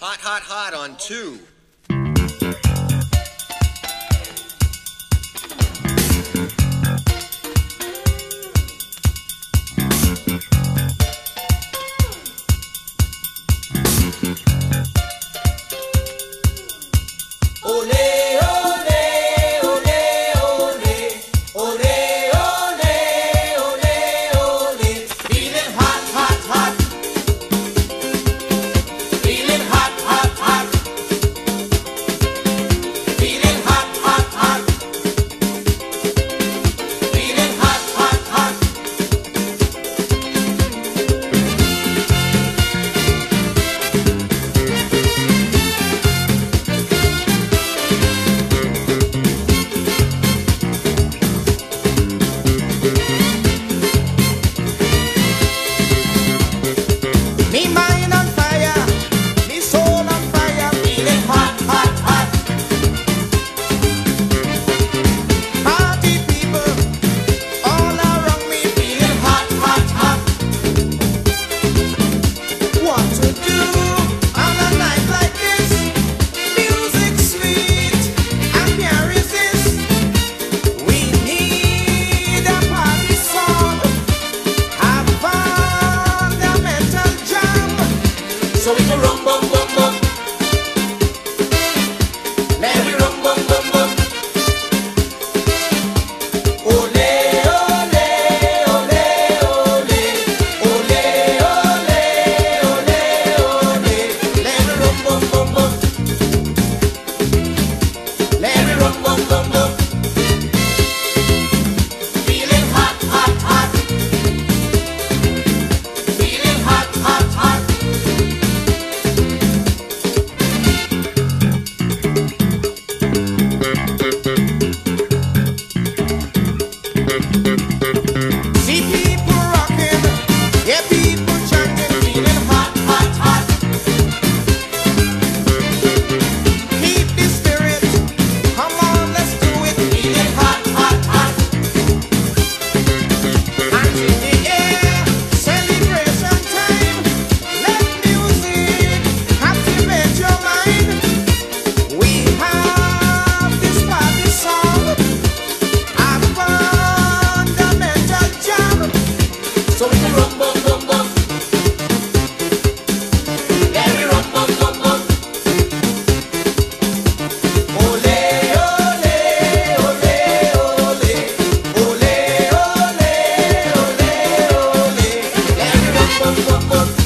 Hot, hot, hot on two. por